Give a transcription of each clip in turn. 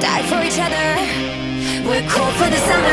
die for each other. We're cool for the summer.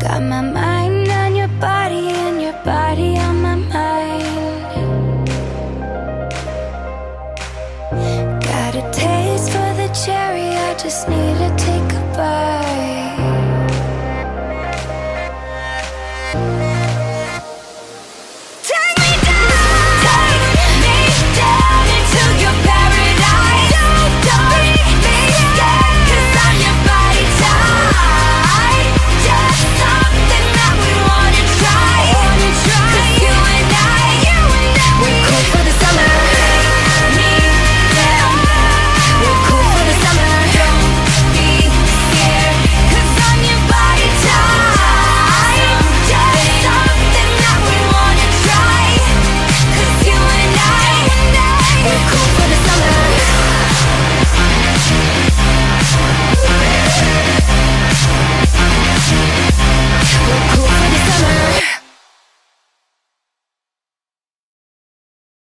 Got my mind.